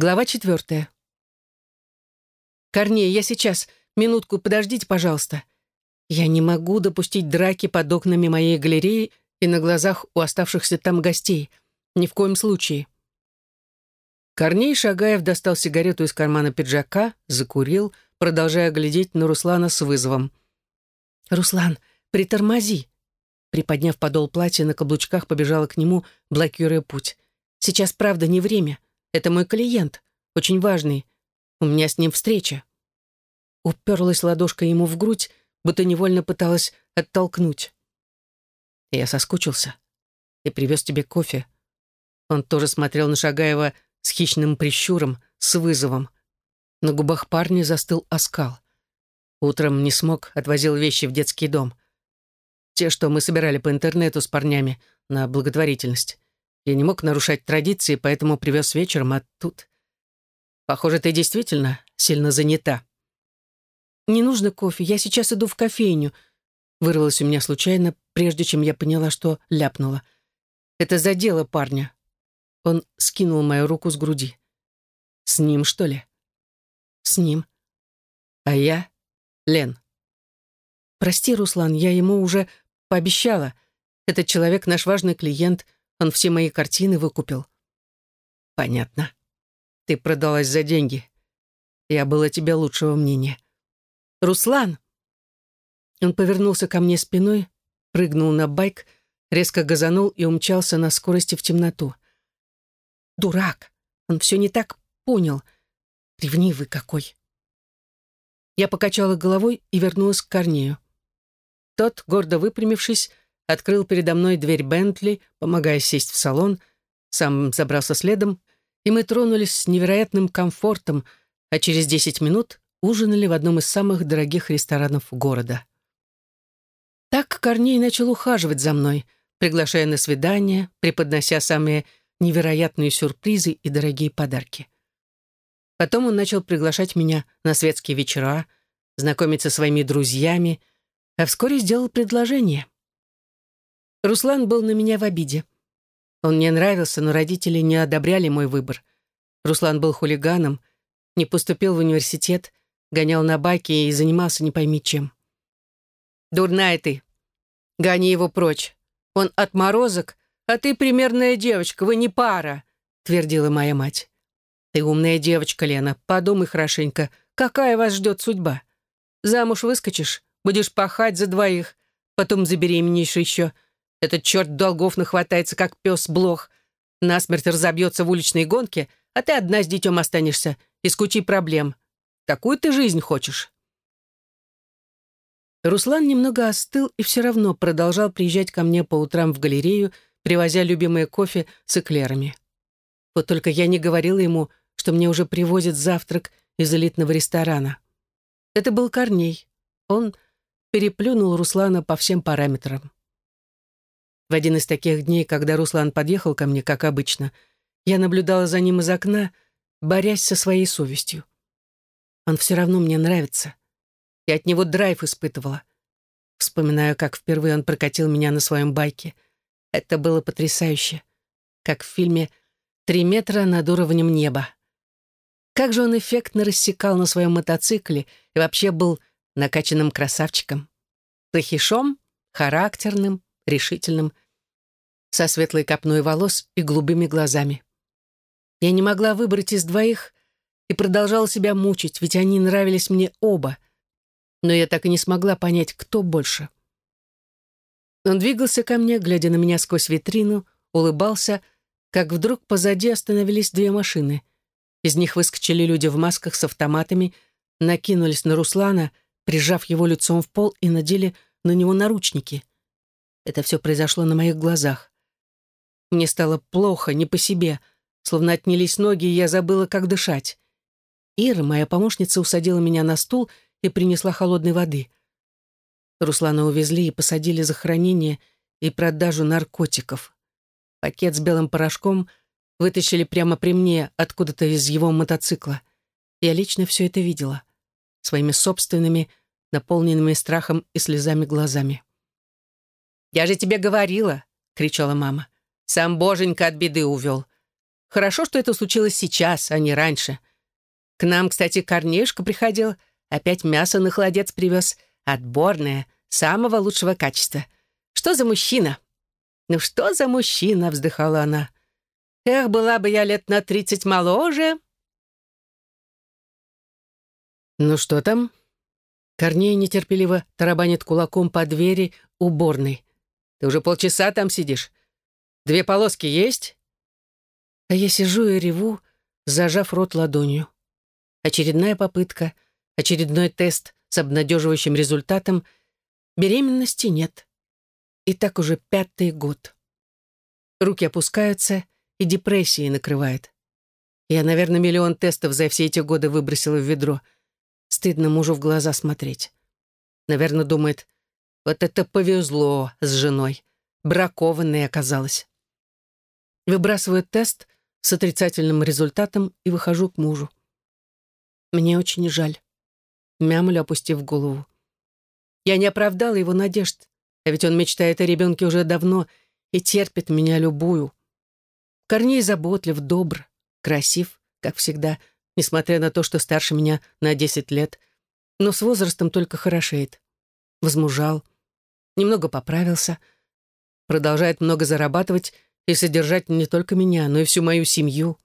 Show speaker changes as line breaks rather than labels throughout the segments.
Глава четвертая. «Корней, я сейчас. Минутку, подождите, пожалуйста. Я не могу допустить драки под окнами моей галереи и на глазах у оставшихся там гостей. Ни в коем случае». Корней Шагаев достал сигарету из кармана пиджака, закурил, продолжая глядеть на Руслана с вызовом. «Руслан, притормози!» Приподняв подол платья, на каблучках побежала к нему, блокируя путь. «Сейчас, правда, не время. Это мой клиент, очень важный. У меня с ним встреча». Уперлась ладошкой ему в грудь, будто невольно пыталась оттолкнуть. «Я соскучился и привез тебе кофе». Он тоже смотрел на Шагаева с хищным прищуром, с вызовом. На губах парня застыл оскал. Утром не смог, отвозил вещи в детский дом. Те, что мы собирали по интернету с парнями на благотворительность. Я не мог нарушать традиции, поэтому привез вечером, а тут... Похоже, ты действительно сильно занята. «Не нужно кофе, я сейчас иду в кофейню», вырвалось у меня случайно, прежде чем я поняла, что ляпнула. Это задело парня. Он скинул мою руку с груди. «С ним, что ли?» «С ним». «А я — Лен». «Прости, Руслан, я ему уже пообещала. Этот человек наш важный клиент — он все мои картины выкупил. Понятно. Ты продалась за деньги. Я была тебе лучшего мнения. Руслан! Он повернулся ко мне спиной, прыгнул на байк, резко газанул и умчался на скорости в темноту. Дурак! Он все не так понял. Ревнивый какой. Я покачала головой и вернулась к Корнею. Тот, гордо выпрямившись, открыл передо мной дверь Бентли, помогая сесть в салон, сам забрался следом, и мы тронулись с невероятным комфортом, а через десять минут ужинали в одном из самых дорогих ресторанов города. Так Корней начал ухаживать за мной, приглашая на свидания, преподнося самые невероятные сюрпризы и дорогие подарки. Потом он начал приглашать меня на светские вечера, знакомиться со своими друзьями, а вскоре сделал предложение — Руслан был на меня в обиде. Он мне нравился, но родители не одобряли мой выбор. Руслан был хулиганом, не поступил в университет, гонял на байке и занимался не пойми чем. «Дурная ты! Гони его прочь! Он отморозок, а ты примерная девочка, вы не пара!» — твердила моя мать. «Ты умная девочка, Лена, подумай хорошенько, какая вас ждет судьба? Замуж выскочишь, будешь пахать за двоих, потом забеременеешь еще — этот черт долгов нахватается, как пес блох. Насмерть разобьется в уличной гонке, а ты одна с детем останешься, из кучи проблем. Такую ты жизнь хочешь?» Руслан немного остыл и все равно продолжал приезжать ко мне по утрам в галерею, привозя любимое кофе с эклерами. Вот только я не говорила ему, что мне уже привозят завтрак из элитного ресторана. Это был Корней. Он переплюнул Руслана по всем параметрам. В один из таких дней, когда Руслан подъехал ко мне, как обычно, я наблюдала за ним из окна, борясь со своей совестью. Он все равно мне нравится. Я от него драйв испытывала. Вспоминаю, как впервые он прокатил меня на своем байке. Это было потрясающе. Как в фильме «Три метра над уровнем неба». Как же он эффектно рассекал на своем мотоцикле и вообще был накачанным красавчиком. Плохишом, характерным, решительным, со светлой копной волос и голубыми глазами. Я не могла выбрать из двоих и продолжала себя мучить, ведь они нравились мне оба. Но я так и не смогла понять, кто больше. Он двигался ко мне, глядя на меня сквозь витрину, улыбался, как вдруг позади остановились две машины. Из них выскочили люди в масках с автоматами, накинулись на Руслана, прижав его лицом в пол и надели на него наручники. Это все произошло на моих глазах. Мне стало плохо, не по себе, словно отнялись ноги, и я забыла, как дышать. Ира, моя помощница, усадила меня на стул и принесла холодной воды. Руслана увезли и посадили за хранение и продажу наркотиков. Пакет с белым порошком вытащили прямо при мне откуда-то из его мотоцикла. Я лично все это видела. Своими собственными, наполненными страхом и слезами глазами. «Я же тебе говорила!» — кричала мама. «Сам боженька от беды увел. Хорошо, что это случилось сейчас, а не раньше. К нам, кстати, Корнишка приходил, опять мясо на холодец привез. Отборное, самого лучшего качества. Что за мужчина? Ну что за мужчина, вздыхала она. Эх, была бы я лет на тридцать моложе. Ну что там? Корней нетерпеливо тарабанит кулаком по двери уборной. Ты уже полчаса там сидишь. Две полоски есть? А я сижу и реву, зажав рот ладонью. Очередная попытка, очередной тест с обнадеживающим результатом. Беременности нет. И так уже пятый год. Руки опускаются, и депрессией накрывает. Я, наверное, миллион тестов за все эти годы выбросила в ведро. Стыдно мужу в глаза смотреть. Наверное, думает, вот это повезло с женой. Бракованной оказалась. Выбрасываю тест — с отрицательным результатом и выхожу к мужу. Мне очень жаль. Мямлю, опустив голову. Я не оправдала его надежд, а ведь он мечтает о ребенке уже давно и терпит меня любую. Корней заботлив, добр, красив, как всегда, несмотря на то, что старше меня на десять лет, но с возрастом только хорошеет. Возмужал, немного поправился, продолжает много зарабатывать и содержать не только меня, но и всю мою семью.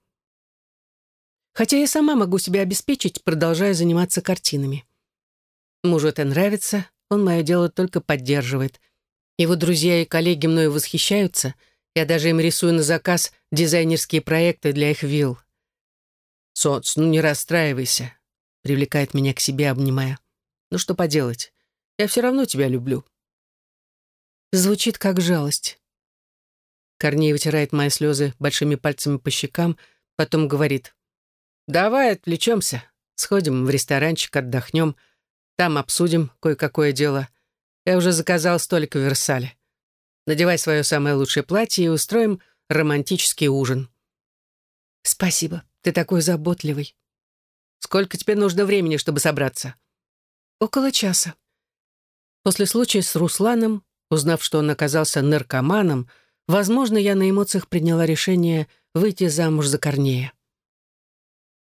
Хотя я сама могу себя обеспечить, продолжая заниматься картинами. Мужу это нравится, он мое дело только поддерживает. Его друзья и коллеги мною восхищаются, я даже им рисую на заказ дизайнерские проекты для их вилл. «Соц, ну не расстраивайся», — привлекает меня к себе, обнимая. «Ну что поделать, я все равно тебя люблю». Звучит как жалость. Корней вытирает мои слезы большими пальцами по щекам, потом говорит. «Давай отвлечемся, сходим в ресторанчик, отдохнем, там обсудим кое-какое дело. Я уже заказал столик в Версале. Надевай свое самое лучшее платье и устроим романтический ужин». «Спасибо, ты такой заботливый». «Сколько тебе нужно времени, чтобы собраться?» «Около часа». После случая с Русланом, узнав, что он оказался наркоманом, Возможно, я на эмоциях приняла решение выйти замуж за Корнея.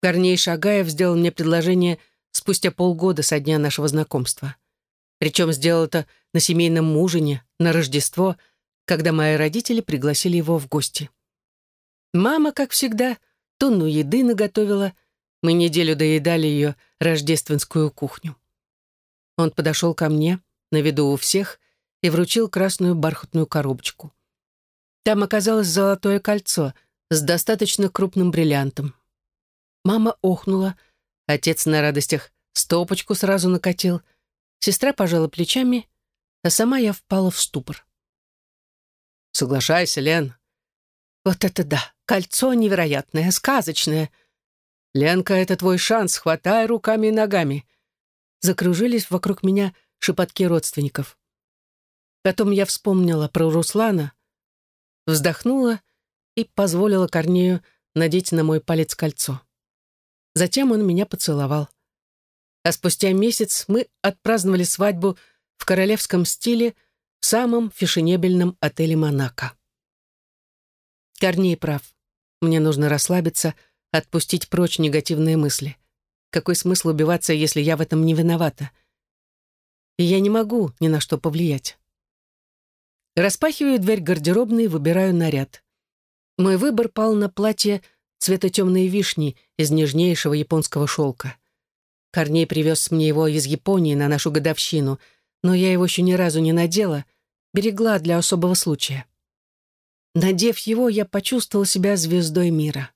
Корней Шагаев сделал мне предложение спустя полгода со дня нашего знакомства. Причем сделал это на семейном ужине, на Рождество, когда мои родители пригласили его в гости. Мама, как всегда, тонну еды наготовила, мы неделю доедали ее рождественскую кухню. Он подошел ко мне, на виду у всех, и вручил красную бархатную коробочку. Там оказалось золотое кольцо с достаточно крупным бриллиантом. Мама охнула, отец на радостях стопочку сразу накатил, сестра пожала плечами, а сама я впала в ступор. «Соглашайся, Лен». «Вот это да! Кольцо невероятное, сказочное!» «Ленка, это твой шанс, хватай руками и ногами!» Закружились вокруг меня шепотки родственников. Потом я вспомнила про Руслана, вздохнула и позволила Корнею надеть на мой палец кольцо. Затем он меня поцеловал. А спустя месяц мы отпраздновали свадьбу в королевском стиле в самом фешенебельном отеле «Монако». Корней прав. Мне нужно расслабиться, отпустить прочь негативные мысли. Какой смысл убиваться, если я в этом не виновата? И я не могу ни на что повлиять. Распахиваю дверь гардеробной и выбираю наряд. Мой выбор пал на платье цвета темной вишни из нежнейшего японского шелка. Корней привез мне его из Японии на нашу годовщину, но я его еще ни разу не надела, берегла для особого случая. Надев его, я почувствовала себя звездой мира.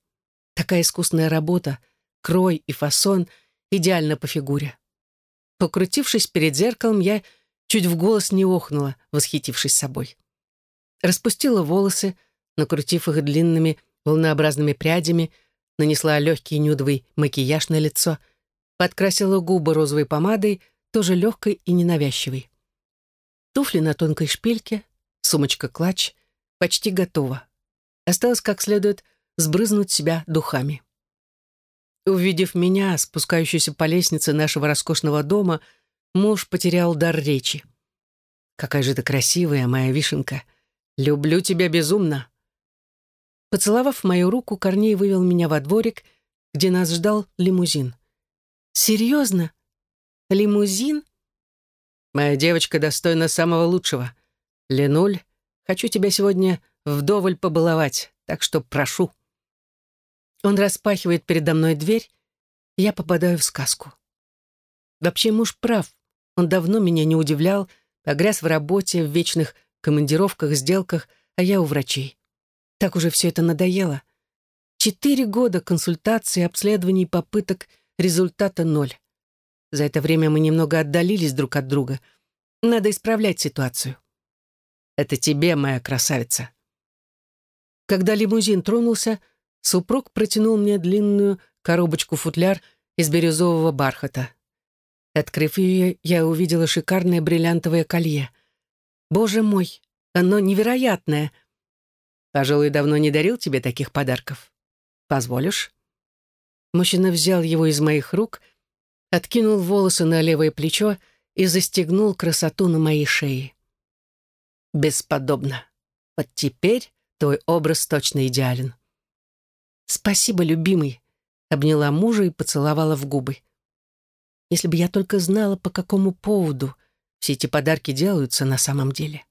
Такая искусная работа, крой и фасон идеально по фигуре. Покрутившись перед зеркалом, я чуть в голос не охнула, восхитившись собой. Распустила волосы, накрутив их длинными волнообразными прядями, нанесла легкий нюдовый макияж на лицо, подкрасила губы розовой помадой, тоже легкой и ненавязчивой. Туфли на тонкой шпильке, сумочка-клатч, почти готова. Осталось как следует сбрызнуть себя духами. Увидев меня, спускающуюся по лестнице нашего роскошного дома, Муж потерял дар речи. «Какая же ты красивая, моя вишенка! Люблю тебя безумно!» Поцеловав мою руку, Корней вывел меня во дворик, где нас ждал лимузин. «Серьезно? Лимузин?» «Моя девочка достойна самого лучшего. Ленуль, хочу тебя сегодня вдоволь побаловать, так что прошу». Он распахивает передо мной дверь, я попадаю в сказку. Вообще муж прав. Он давно меня не удивлял, погряз в работе, в вечных командировках, сделках, а я у врачей. Так уже все это надоело. Четыре года консультаций, обследований, попыток, результата ноль. За это время мы немного отдалились друг от друга. Надо исправлять ситуацию. Это тебе, моя красавица. Когда лимузин тронулся, супруг протянул мне длинную коробочку-футляр из бирюзового бархата. Открыв ее, я увидела шикарное бриллиантовое колье. Боже мой, оно невероятное. Пожалуй, давно не дарил тебе таких подарков. Позволишь? Мужчина взял его из моих рук, откинул волосы на левое плечо и застегнул красоту на моей шее. Бесподобно. Вот теперь твой образ точно идеален. Спасибо, любимый, обняла мужа и поцеловала в губы. Если бы я только знала, по какому поводу все эти подарки делаются на самом деле.